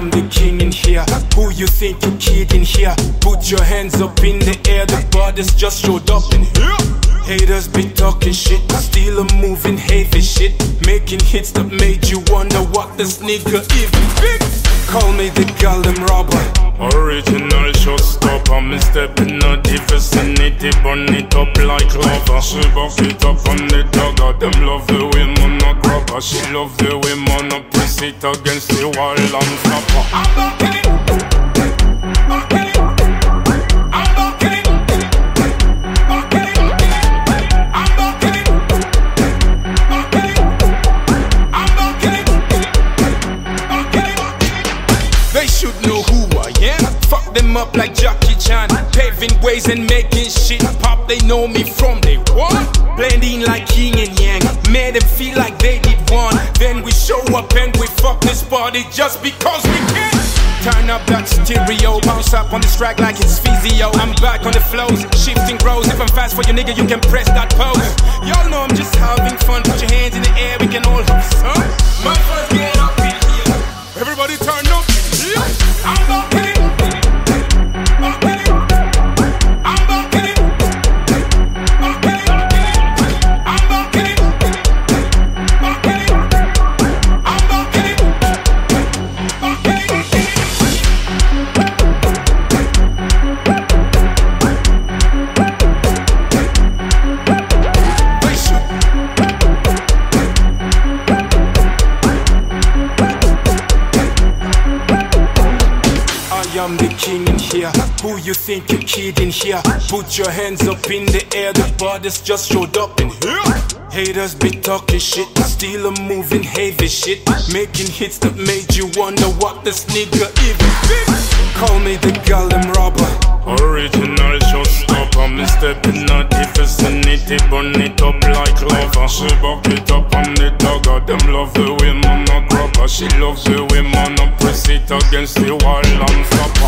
I am the king in here. Who you think you kidding here? Put your hands up in the air. The bodies just showed up in here. Haters be talking shit, still a moving heavy shit, making hits that made you wonder what this nigga even big. Call me the Gollum robber. Original showstopper, me stepping out the vicinity, burn it up like lava. She buck it up on the dagger, them love the way a grabber. She love the way press it against the wall and stop. I'm bucking it. Bucking it. I'm bucking it. It. I'm bucking it. It. I'm bucking it. It. They should know who I am. Fuck them up like Jackie Chan. Paving ways and making shit pop. They know me from day one. Blending like yin and yang. Made them feel like they did one. Then we show up and we fuck this party just because we can. Turn up that stereo, bounce up on this track like it's physio. I'm back on the flows, shifting rows. If I'm fast for you, nigga, you can press that pose. Y'all know I'm just having fun. Put your hands in the air, we can all have some. My first get up in here. Everybody turn up. Am the king in here. Who you think you're kidding here? Put your hands up in the air. The bodies just showed up in here. Haters be talking shit, still a moving heavy shit, making hits that made you wonder what this nigga even did. Call me the Gollum robber. Original showstopper, me stepping out the vicinity, burn it up like lava. She buck it up on the dagger, them love the way man a grabber. She loves the way against the wall and stop